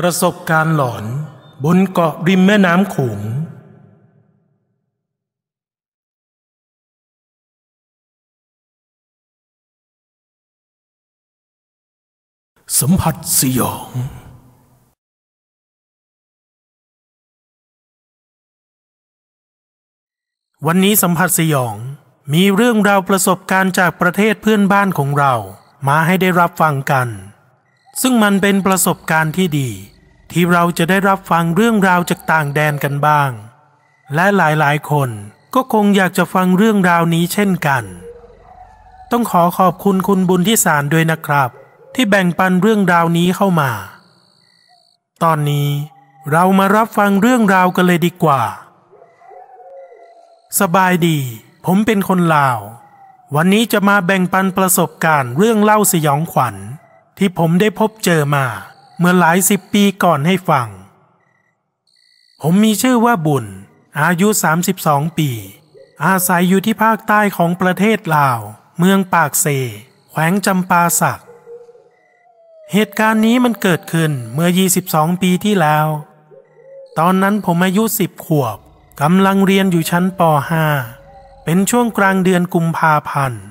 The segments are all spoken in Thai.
ประสบการณ์หลอนบนเกาะริมแม่น้ำโขง สัมผัสสยอง วันนี้สัมผัสสยอง มีเรื่องราวประสบการณ์จากประเทศเพื่อนบ้านของเรา มาให้ได้รับฟังกัน ซึ่งมันเป็นประสบการณ์ที่ดี ที่เราจะได้รับฟังเรื่องราวจากต่างแดนกันบ้าง และหลายๆ คนก็คงอยากจะฟังเรื่องราวนี้เช่นกัน ต้องขอขอบคุณคุณบุญที่สารด้วยนะครับ ที่แบ่งปันเรื่องราวนี้เข้ามา ตอนนี้เรามารับฟังเรื่องราวกันเลยดีกว่า สบายดี ผมเป็นคนลาว วันนี้จะมาแบ่งปันประสบการณ์เรื่องเล่าสยองขวัญ ที่ผมได้พบเจอมา เมื่อหลายสิบปีก่อนให้ฟัง ผมมีชื่อว่าบุญ อายุ 32 ปี อาศัยอยู่ที่ภาคใต้ของประเทศลาว เมืองปากเซ แขวงจำปาสัก เหตุการณ์นี้มันเกิดขึ้นเมื่อ 22 ปีที่แล้ว ตอนนั้นผมอายุ 10 ขวบกำลังเรียนอยู่ชั้นป .5 เป็นช่วงกลางเดือนกุมภาพันธ์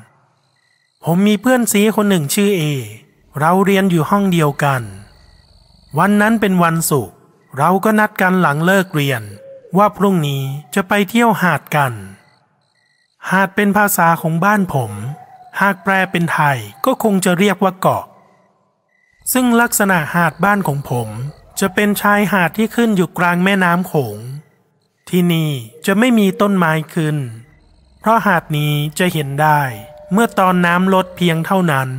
ผมมีเพื่อนซีคนหนึ่งชื่อเอ เราเรียนอยู่ห้องเดียวกัน วันนั้นเป็นวันศุกร์เราก็นัดกันหลังเลิกเรียน ว่าพรุ่งนี้จะไปเที่ยวหาดกัน หาดเป็นภาษาของบ้านผม หากแปลเป็นไทยก็คงจะเรียกว่าเกาะ ซึ่งลักษณะหาดบ้านของผม จะเป็นชายหาดที่ขึ้นอยู่กลางแม่น้ำโขง ที่นี่จะไม่มีต้นไม้ขึ้น เพราะหาดนี้จะเห็นได้เมื่อตอนน้ำลดเพียงเท่านั้น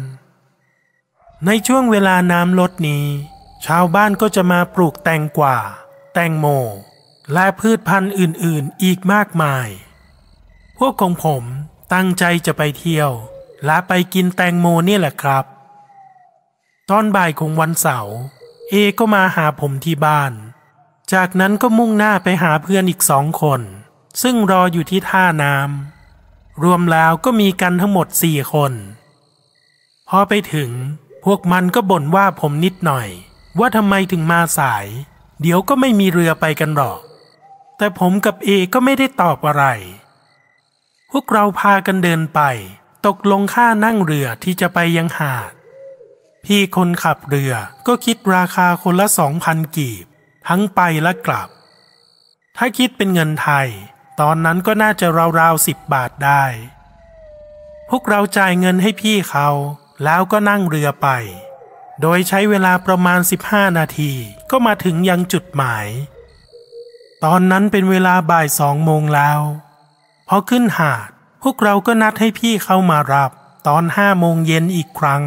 ในช่วงเวลาน้ำลดนี้ ชาวบ้านก็จะมาปลูกแตงกวาแตงโม และพืชพันธุ์อื่นๆ อีกมากมาย พวกของผมตั้งใจจะไปเที่ยว และไปกินแตงโมนี่แหละครับ ตอนบ่ายของวันเสาร์เอก็มาหาผมที่บ้าน จากนั้นก็มุ่งหน้าไปหาเพื่อนอีกสองคน ซึ่งรออยู่ที่ท่าน้ำรวมแล้วก็มีกันทั้งหมดสี่คน พอไปถึง พวกมันก็บ่นว่าผมนิดหน่อย ว่าทำไมถึงมาสาย เดี๋ยวก็ไม่มีเรือไปกันหรอก แต่ผมกับเอก็ไม่ได้ตอบอะไร พวกเราพากันเดินไป ตกลงค่านั่งเรือที่จะไปยังหาด พี่คนขับเรือก็คิดราคาคนละสองพันกีบ ทั้งไปและกลับ ถ้าคิดเป็นเงินไทย ตอนนั้นก็น่าจะราวๆสิบบาทได้ พวกเราจ่ายเงินให้พี่เขา แล้วก็นั่งเรือไป โดยใช้เวลาประมาณ 15 นาทีก็มาถึงยังจุดหมาย ตอนนั้นเป็นเวลาบ่ายสองโมงแล้วพอขึ้นหาด พวกเราก็นัดให้พี่เขามารับ ตอนห้าโมงเย็นอีกครั้ง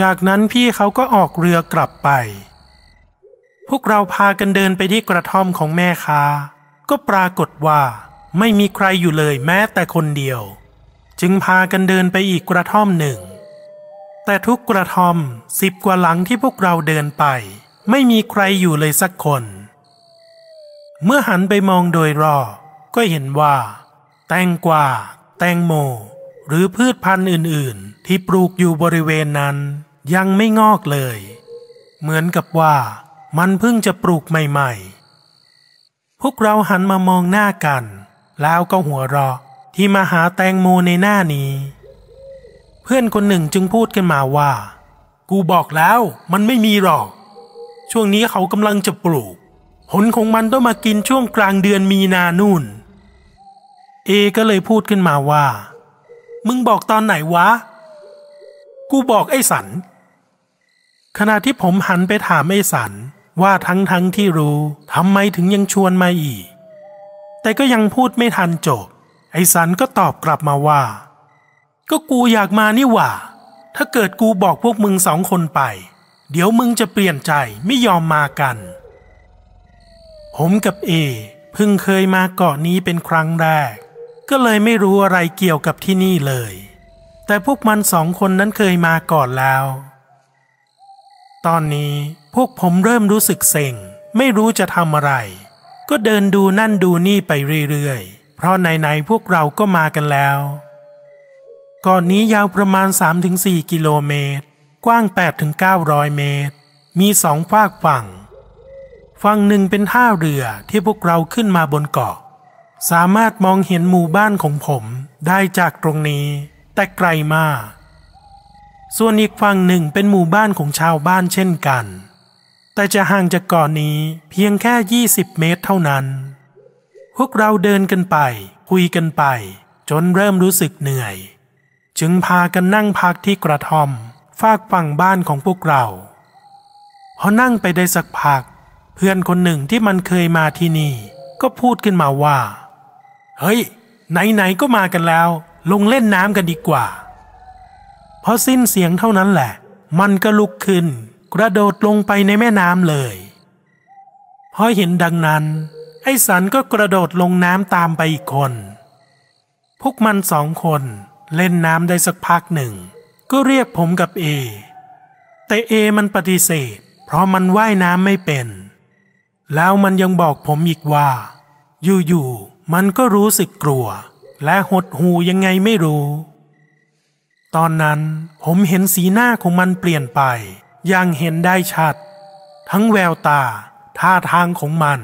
จากนั้นพี่เขาก็ออกเรือกลับไป พวกเราพากันเดินไปที่กระท่อมของแม่ค้า ก็ปรากฏว่าไม่มีใครอยู่เลยแม้แต่คนเดียว จึงพากันเดินไปอีกกระท่อมหนึ่ง แต่ทุกกระท่อมสิบกว่าหลังที่พวกเราเดินไป ไม่มีใครอยู่เลยสักคน เมื่อหันไปมองโดยรอบก็เห็นว่า แตงกวาแตงโม หรือพืชพันธุ์อื่น ๆ ที่ปลูกอยู่บริเวณนั้น ยังไม่งอกเลย เหมือนกับว่ามันเพิ่งจะปลูกใหม่ ๆ พวกเราหันมามองหน้ากัน แล้วก็หัวเราะที่มาหาแตงโมในหน้านี้ เพื่อนคนหนึ่งจึงพูดกันมาว่า กูบอกแล้วมันไม่มีหรอก ช่วงนี้เขากำลังจะปลูก ผลของมันต้องมากินช่วงกลางเดือนมีนานู่น เอก็เลยพูดขึ้นมาว่า มึงบอกตอนไหนวะ กูบอกไอ้สัน ขณะที่ผมหันไปถามไอ้สันว่าทั้งทั้งที่รู้ทำไมถึงยังชวนมาอีก แต่ก็ยังพูดไม่ทันจบ ไอ้สันก็ตอบกลับมาว่า ก็กูอยากมานี่หว่า ถ้าเกิดกูบอกพวกมึงสองคนไป เดี๋ยวมึงจะเปลี่ยนใจไม่ยอมมากัน ผมกับเอเพิ่งเคยมาเกาะนี้เป็นครั้งแรก ก็เลยไม่รู้อะไรเกี่ยวกับที่นี่เลย แต่พวกมันสองคนนั้นเคยมาก่อนแล้ว ตอนนี้พวกผมเริ่มรู้สึกเซ็ง ไม่รู้จะทำอะไร ก็เดินดูนั่นดูนี่ไปเรื่อยๆ เพราะไหนๆพวกเราก็มากันแล้ว ก่อนนี้ยาวประมาณ 3-4 กิโลเมตร กว้าง 8-900 เมตร มีสองฝากฝั่ง ฝั่งหนึ่งเป็นท่าเรือที่พวกเราขึ้นมาบนเกาะ สามารถมองเห็นหมู่บ้านของผมได้จากตรงนี้ แต่ไกลมาก ส่วนอีกฝั่งหนึ่งเป็นหมู่บ้านของชาวบ้านเช่นกัน แต่จะห่างจากเกาะนี้เพียงแค่ 20 เมตรเท่านั้น พวกเราเดินกันไป คุยกันไป จนเริ่มรู้สึกเหนื่อย จึงพากันนั่งพักที่กระท่อม ฝากฝั่งบ้านของพวกเราพอนั่งไปได้สักพัก เพื่อนคนหนึ่งที่มันเคยมาที่นี่ ก็พูดขึ้นมาว่า เฮ้ย ไหนๆก็มากันแล้ว ลงเล่นน้ำกันดีกว่าพอสิ้นเสียงเท่านั้นแหละ มันก็ลุกขึ้น กระโดดลงไปในแม่น้ำเลยพอเห็นดังนั้น ไอ้สันก็กระโดดลงน้ำตามไปอีกคน พวกมันสองคน เล่นน้ำได้สักพักหนึ่ง ก็เรียกผมกับเอ แต่เอมันปฏิเสธ เพราะมันว่ายน้ำไม่เป็น แล้วมันยังบอกผมอีกว่า อยู่ๆมันก็รู้สึกกลัว และหดหูยังไงไม่รู้ ตอนนั้นผมเห็นสีหน้าของมันเปลี่ยนไป อย่างเห็นได้ชัด ทั้งแววตา ท่าทางของมัน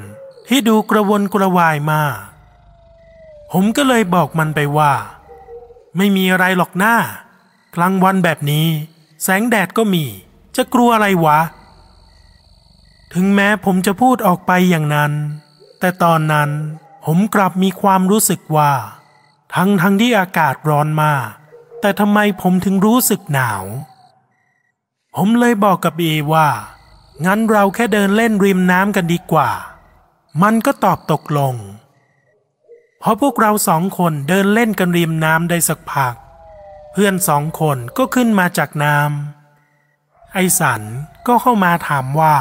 ที่ดูกระวนกระวายมาก ผมก็เลยบอกมันไปว่า ไม่มีอะไรหรอกหน้า กลางวันแบบนี้ แสงแดดก็มี จะกลัวอะไรวะ ถึงแม้ผมจะพูดออกไปอย่างนั้น แต่ตอนนั้นผมกลับมีความรู้สึกว่า ทั้งทั้งที่อากาศร้อนมาก แต่ทำไมผมถึงรู้สึกหนาว ผมเลยบอกกับเอว่า งั้นเราแค่เดินเล่นริมน้ำกันดีกว่า มันก็ตอบตกลง พราะพวกเราสองคนเดินเล่นกันริมน้ำได้สักพัก เพื่อนสองคนก็ขึ้นมาจากน้ำไอสันก็เข้ามาถามว่า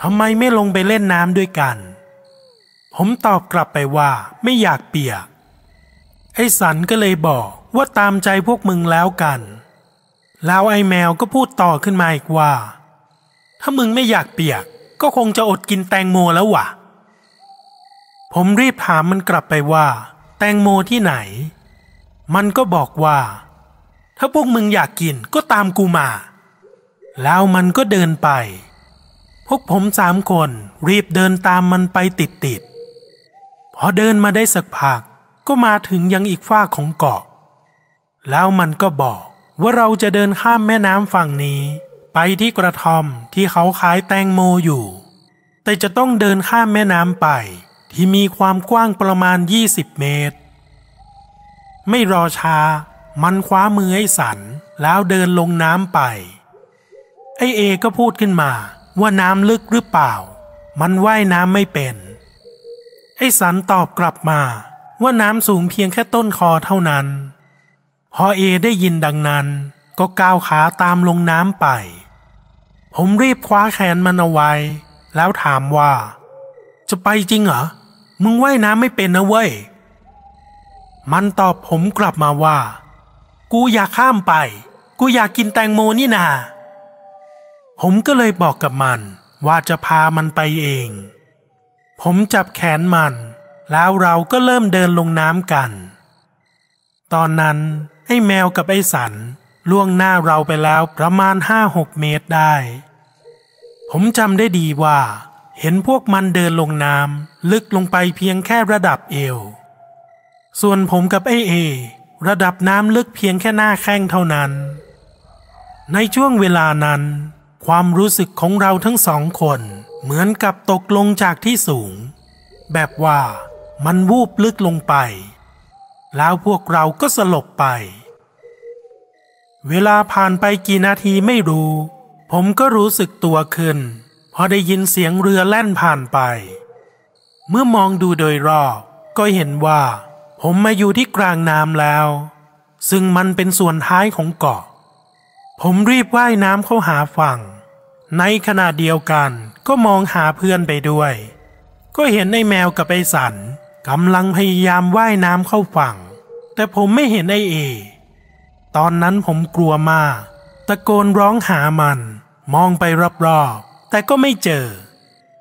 ทำไมไม่ลงไปเล่นน้ำด้วยกัน ผมตอบกลับไปว่าไม่อยากเปียก ไอสันก็เลยบอกว่าตามใจพวกมึงแล้วกัน แล้วไอแมวก็พูดต่อขึ้นมาอีกว่า ถ้ามึงไม่อยากเปียก ก็คงจะอดกินแตงโมแล้ววะ ผมรีบถามมันกลับไปว่า แตงโมที่ไหน มันก็บอกว่า ถ้าพวกมึงอยากกินก็ตามกูมา แล้วมันก็เดินไป พวกผมสามคนรีบเดินตามมันไปติดติดพอเดินมาได้สักพักก็มาถึงยังอีกฝ้าของเกาะ แล้วมันก็บอกว่าเราจะเดินข้ามแม่น้ำฝั่งนี้ ไปที่กระท่อมที่เขาขายแตงโมอยู่ แต่จะต้องเดินข้ามแม่น้ำไป ที่มีความกว้างประมาณ 20 เมตร ไม่รอช้า มันคว้ามือไอ้สัน แล้วเดินลงน้ำไป ไอเอก็พูดขึ้นมาว่าน้ำลึกหรือเปล่า มันว่ายน้ำไม่เป็น ไอ้สันตอบกลับมาว่าน้ำสูงเพียงแค่ต้นคอเท่านั้นพอเอได้ยินดังนั้น ก็ก้าวขาตามลงน้ำไป ผมรีบคว้าแขนมันเอาไว้ แล้วถามว่า จะไปจริงเหรอ มึงว่ายน้ำไม่เป็นนะเว้ย มันตอบผมกลับมาว่า กูอยากข้ามไป กูอยากกินแตงโมนี่นา ผมก็เลยบอกกับมันว่าจะพามันไปเอง ผมจับแขนมัน แล้วเราก็เริ่มเดินลงน้ำกัน ตอนนั้นไอ้แมวกับไอ้สันล่วงหน้าเราไปแล้วประมาณห้าหกเมตรได้ ผมจำได้ดีว่า เห็นพวกมันเดินลงน้ำลึกลงไปเพียงแค่ระดับเอว ส่วนผมกับไอเอ ระดับน้ำลึกเพียงแค่หน้าแข้งเท่านั้น ในช่วงเวลานั้น ความรู้สึกของเราทั้งสองคนเหมือนกับตกลงจากที่สูง แบบว่ามันวูบลึกลงไป แล้วพวกเราก็สลบไป เวลาผ่านไปกี่นาทีไม่รู้ ผมก็รู้สึกตัวขึ้น พอได้ยินเสียงเรือแล่นผ่านไป เมื่อมองดูโดยรอบก็เห็นว่า ผมมาอยู่ที่กลางน้ำแล้ว ซึ่งมันเป็นส่วนท้ายของเกาะ ผมรีบว่ายน้ำเข้าหาฝั่ง ในขณะเดียวกันก็มองหาเพื่อนไปด้วย ก็เห็นไอ้แมวกับไอ้สันกำลังพยายามว่ายน้ำเข้าฝั่ง แต่ผมไม่เห็นไอ้เอ ตอนนั้นผมกลัวมาก ตะโกนร้องหามัน มองไปรอบๆ แต่ก็ไม่เจอ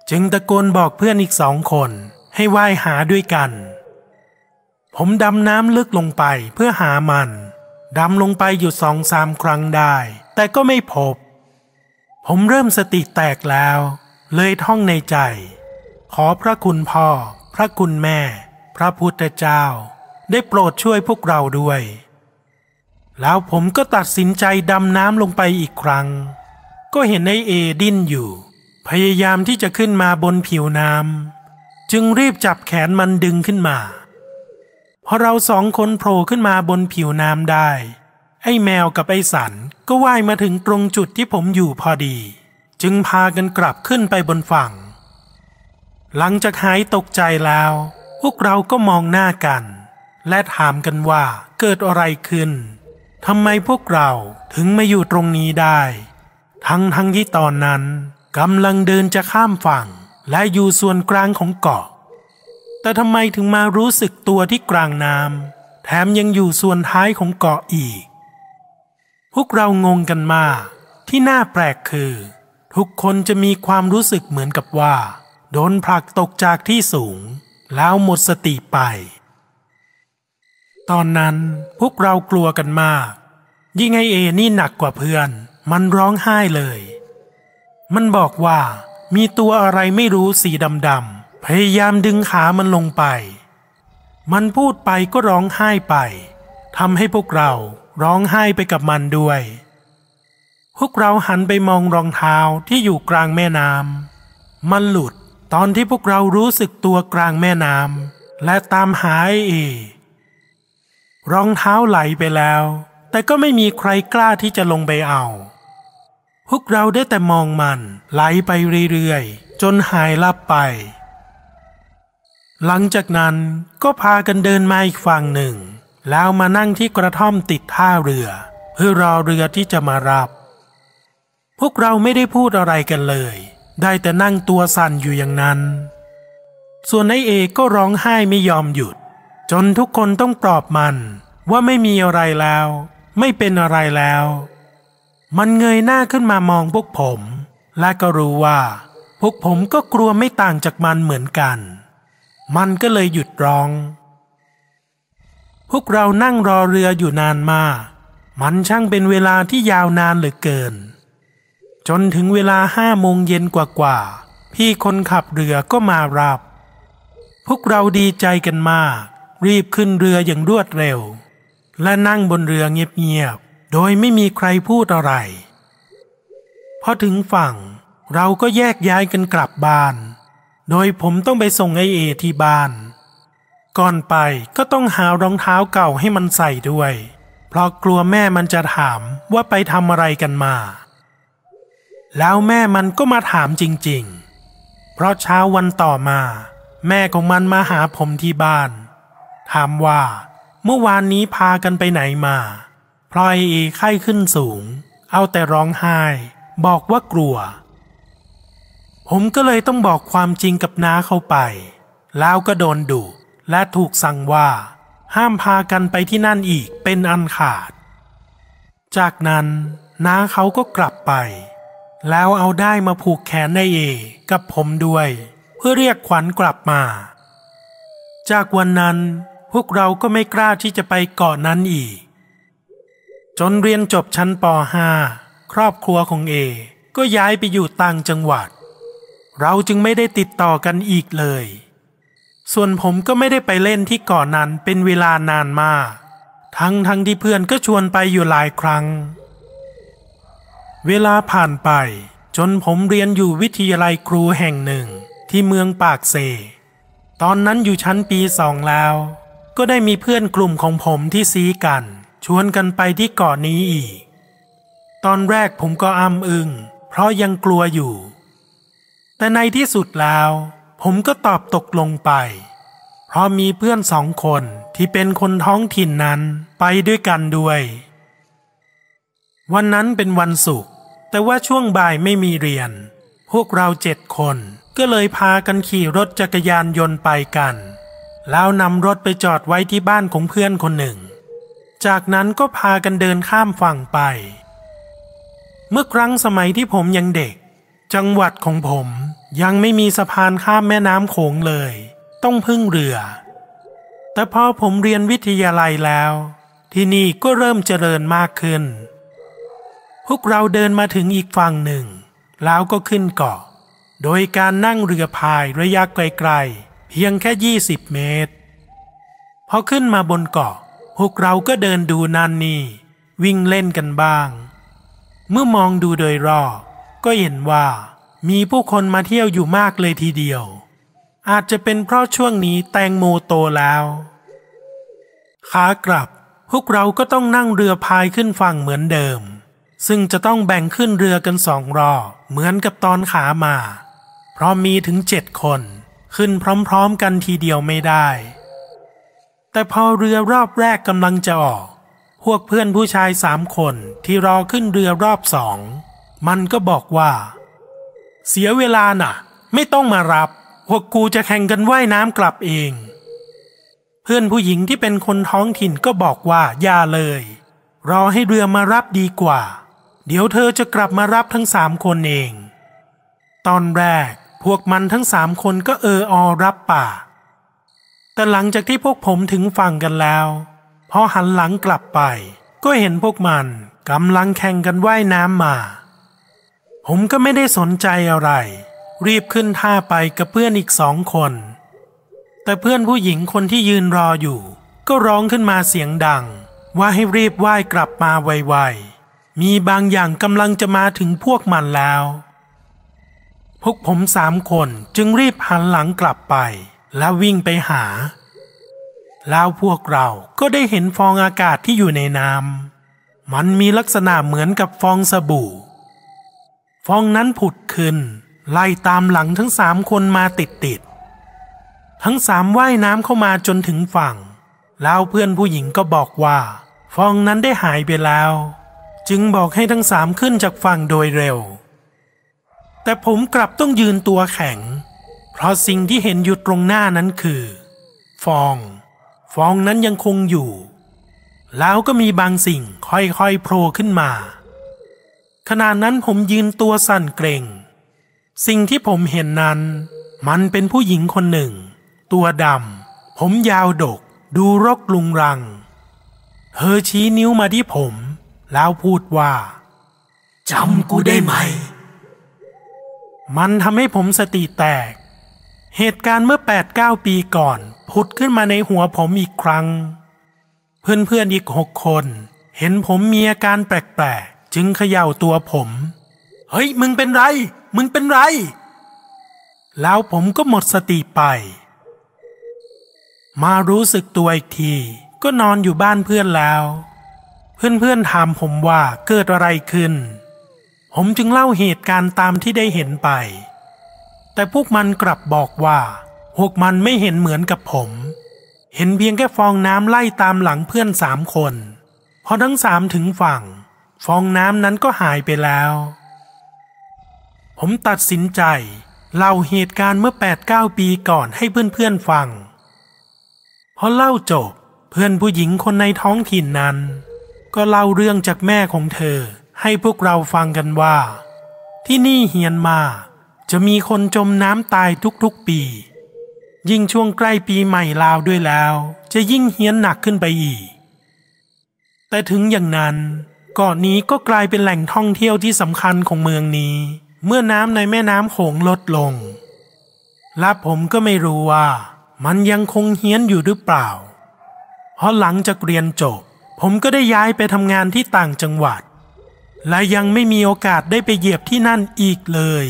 จึงตะโกนบอกเพื่อนอีกสองคนให้ว่ายหาด้วยกัน ผมดำน้ำลึกลงไปเพื่อหามัน ดำลงไปอยู่สองสามครั้งได้ แต่ก็ไม่พบ ผมเริ่มสติแตกแล้ว เลยท่องในใจ ขอพระคุณพ่อ พระคุณแม่ พระพุทธเจ้า ได้โปรดช่วยพวกเราด้วย แล้วผมก็ตัดสินใจดำน้ำลงไปอีกครั้ง ก็เห็นไอเอดิ้นอยู่ พยายามที่จะขึ้นมาบนผิวน้ำจึงรีบจับแขนมันดึงขึ้นมาพอเราสองคนโผล่ขึ้นมาบนผิวน้ำได้ ไอ้แมวกับไอ้สันก็ว่ายมาถึงตรงจุดที่ผมอยู่พอดี จึงพากันกลับขึ้นไปบนฝั่ง หลังจากหายตกใจแล้ว พวกเราก็มองหน้ากัน และถามกันว่าเกิดอะไรขึ้นทำไมพวกเราถึงมาอยู่ตรงนี้ได้ ทั้งทั้งที่ตอนนั้น กำลังเดินจะข้ามฝั่งและอยู่ส่วนกลางของเกาะ แต่ทำไมถึงมารู้สึกตัวที่กลางน้ำแถมยังอยู่ส่วนท้ายของเกาะอีก พวกเรางงกันมากที่น่าแปลกคือ ทุกคนจะมีความรู้สึกเหมือนกับว่า โดนผลักตกจากที่สูง แล้วหมดสติไป ตอนนั้นพวกเรากลัวกันมาก ยิ่งไอเอนี่หนักกว่าเพื่อน มันร้องไห้เลย มันบอกว่ามีตัวอะไรไม่รู้สีดำๆพยายามดึงขามันลงไป มันพูดไปก็ร้องไห้ไปทำให้พวกเราร้องไห้ไปกับมันด้วย พวกเราหันไปมองรองเท้าที่อยู่กลางแม่น้ำมันหลุดตอนที่พวกเรารู้สึกตัวกลางแม่น้ำและตามหาไอเอรองเท้าไหลไปแล้ว แต่ก็ไม่มีใครกล้าที่จะลงไปเอา พวกเราได้แต่มองมันไหลไปเรื่อยๆ จนหายลับไป หลังจากนั้นก็พากันเดินมาอีกฝั่งหนึ่ง แล้วมานั่งที่กระท่อมติดท่าเรือ เพื่อรอเรือที่จะมารับ พวกเราไม่ได้พูดอะไรกันเลย ได้แต่นั่งตัวสั่นอยู่อย่างนั้น ส่วนไอเอกก็ร้องไห้ไม่ยอมหยุด จนทุกคนต้องปลอบมันว่าไม่มีอะไรแล้ว ไม่เป็นอะไรแล้ว มันเงยหน้าขึ้นมามองพวกผม และก็รู้ว่า พวกผมก็กลัวไม่ต่างจากมันเหมือนกัน มันก็เลยหยุดร้อง พวกเรานั่งรอเรืออยู่นานมาก มันช่างเป็นเวลาที่ยาวนานเหลือเกิน จนถึงเวลาห้าโมงเย็นกว่าๆ พี่คนขับเรือก็มารับ พวกเราดีใจกันมาก รีบขึ้นเรืออย่างรวดเร็ว และนั่งบนเรือเงียบ โดยไม่มีใครพูดอะไร พอถึงฝั่งเราก็แยกย้ายกันกลับบ้าน โดยผมต้องไปส่งไอเอที่บ้าน ก่อนไปก็ต้องหารองเท้าเก่าให้มันใส่ด้วย เพราะกลัวแม่มันจะถามว่าไปทำอะไรกันมา แล้วแม่มันก็มาถามจริงๆ เพราะเช้าวันต่อมา แม่ของมันมาหาผมที่บ้าน ถามว่าเมื่อวานนี้พากันไปไหนมา พราะไอเอไข้ขึ้นสูง เอาแต่ร้องไห้ บอกว่ากลัว ผมก็เลยต้องบอกความจริงกับน้าเข้าไป แล้วก็โดนดุและถูกสั่งว่า ห้ามพากันไปที่นั่นอีกเป็นอันขาด จากนั้นน้าเขาก็กลับไป แล้วเอาได้มาผูกแขนในเอกับผมด้วย เพื่อเรียกขวัญกลับมา จากวันนั้นพวกเราก็ไม่กล้าที่จะไปเกาะนั้นอีก จนเรียนจบชั้นป .5 ครอบครัวของเอ ก็ย้ายไปอยู่ต่างจังหวัด เราจึงไม่ได้ติดต่อกันอีกเลย ส่วนผมก็ไม่ได้ไปเล่นที่เกาะนนั้นเป็นเวลานานมาก ทั้งทั้งที่เพื่อนก็ชวนไปอยู่หลายครั้ง เวลาผ่านไป จนผมเรียนอยู่วิทยาลัยครูแห่งหนึ่งที่เมืองปากเซ ตอนนั้นอยู่ชั้นปีสองแล้ว ก็ได้มีเพื่อนกลุ่มของผมที่ซีกัน ชวนกันไปที่เกาะนนี้อีก ตอนแรกผมก็อ้ำอึงเพราะยังกลัวอยู่ แต่ในที่สุดแล้ว ผมก็ตอบตกลงไป เพราะมีเพื่อนสองคนที่เป็นคนท้องถิ่นนั้นไปด้วยกันด้วย วันนั้นเป็นวันศุกร์แต่ว่าช่วงบ่ายไม่มีเรียน พวกเราเจ็ดคนก็เลยพากันขี่รถจักรยานยนต์ไปกัน แล้วนำรถไปจอดไว้ที่บ้านของเพื่อนคนหนึ่ง จากนั้นก็พากันเดินข้ามฝั่งไป เมื่อครั้งสมัยที่ผมยังเด็ก จังหวัดของผมยังไม่มีสะพานข้ามแม่น้ำโขงเลย ต้องพึ่งเรือ แต่พอผมเรียนวิทยาลัยแล้ว ที่นี่ก็เริ่มเจริญมากขึ้น พวกเราเดินมาถึงอีกฝั่งหนึ่ง แล้วก็ขึ้นเกาะ โดยการนั่งเรือพายระยะไกลๆ เพียงแค่ 20 เมตร พอขึ้นมาบนเกาะ พวกเราก็เดินดูนันนี่ วิ่งเล่นกันบ้าง เมื่อมองดูโดยรอบก็เห็นว่ามีผู้คนมาเที่ยวอยู่มากเลยทีเดียว อาจจะเป็นเพราะช่วงนี้แตงโมโตแล้วขากลับ พวกเราก็ต้องนั่งเรือพายขึ้นฝั่งเหมือนเดิม ซึ่งจะต้องแบ่งขึ้นเรือกันสองรอบเหมือนกับตอนขามา เพราะมีถึงเจ็ดคน ขึ้นพร้อมๆกันทีเดียวไม่ได้ แต่พอเรือรอบแรกกำลังจะออก พวกเพื่อนผู้ชายสามคนที่รอขึ้นเรือรอบสอง มันก็บอกว่า เสียเวลาน่ะ ไม่ต้องมารับ พวกกูจะแข่งกันว่ายน้ำกลับเอง เพื่อนผู้หญิงที่เป็นคนท้องถิ่นก็บอกว่าอย่าเลย รอให้เรือมารับดีกว่า เดี๋ยวเธอจะกลับมารับทั้งสามคนเอง ตอนแรกพวกมันทั้งสามคนก็เอออรับปาก แต่หลังจากที่พวกผมถึงฝั่งกันแล้วพอหันหลังกลับไป ก็เห็นพวกมันกำลังแข่งกันว่ายน้ำมา ผมก็ไม่ได้สนใจอะไร รีบขึ้นท่าไปกับเพื่อนอีกสองคน แต่เพื่อนผู้หญิงคนที่ยืนรออยู่ ก็ร้องขึ้นมาเสียงดัง ว่าให้รีบว่ายกลับมาไวๆ มีบางอย่างกำลังจะมาถึงพวกมันแล้ว พวกผมสามคนจึงรีบหันหลังกลับไป แล้ววิ่งไปหา แล้วพวกเราก็ได้เห็นฟองอากาศที่อยู่ในน้ำมันมีลักษณะเหมือนกับฟองสบู่ ฟองนั้นผุดขึ้น ไล่ตามหลังทั้งสามคนมาติดติดทั้งสามว่ายน้ำเข้ามาจนถึงฝั่ง แล้วเพื่อนผู้หญิงก็บอกว่า ฟองนั้นได้หายไปแล้ว จึงบอกให้ทั้งสามขึ้นจากฝั่งโดยเร็ว แต่ผมกลับต้องยืนตัวแข็ง เพราะสิ่งที่เห็นอยู่ตรงหน้านั้นคือ ฟอง ฟองนั้นยังคงอยู่ แล้วก็มีบางสิ่งค่อยๆโผล่ขึ้นมา ขณะนั้นผมยืนตัวสั่นเกรงสิ่งที่ผมเห็นนั้น มันเป็นผู้หญิงคนหนึ่ง ตัวดำผมยาวดก ดูรกลุงรัง เธอชี้นิ้วมาที่ผม แล้วพูดว่าจำกูได้ไหม มันทำให้ผมสติแตก เหตุการณ์เมื่อ8ปดเก้าปีก่อน ผุดขึ้นมาในหัวผมอีกครั้ง เพื่อนๆอีกหกคน เห็นผมมีอาการแปลกๆ จึงเขย่าตัวผม เฮ้ย มึงเป็นไร มึงเป็นไร แล้วผมก็หมดสติไป มารู้สึกตัวอีกที ก็นอนอยู่บ้านเพื่อนแล้ว เพื่อนๆถามผมว่าเกิดอะไรขึ้น ผมจึงเล่าเหตุการณ์ตามที่ได้เห็นไป แต่พวกมันกลับบอกว่า พวกมันไม่เห็นเหมือนกับผม เห็นเพียงแค่ฟองน้ำไล่ตามหลังเพื่อนสามคนพอทั้งสามถึงฝั่ง ฟองน้ำนั้นก็หายไปแล้ว ผมตัดสินใจเล่าเหตุการณ์เมื่อ8ปดเก้าปีก่อนให้เพื่อนๆฟัง พอเล่าจบเพื่อนผู้หญิงคนในท้องถิ่นนั้น ก็เล่าเรื่องจากแม่ของเธอให้พวกเราฟังกันว่า ที่นี่เฮียนมา จะมีคนจมน้ำตายทุกๆปี ยิ่งช่วงใกล้ปีใหม่ลาวด้วยแล้ว จะยิ่งเฮี้ยนหนักขึ้นไปอีก แต่ถึงอย่างนั้นเกาะนี้ก็กลายเป็นแหล่งท่องเที่ยวที่สำคัญของเมืองนี้ เมื่อน้ำในแม่น้ำโขงลดลง และผมก็ไม่รู้ว่า มันยังคงเฮี้ยนอยู่หรือเปล่า เพราะหลังจากเรียนจบ ผมก็ได้ย้ายไปทำงานที่ต่างจังหวัด และยังไม่มีโอกาสได้ไปเหยียบที่นั่นอีกเลย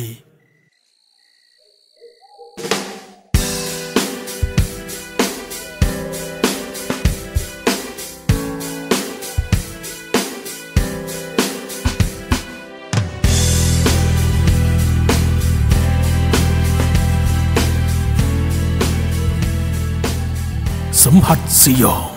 สัมผัสสยอง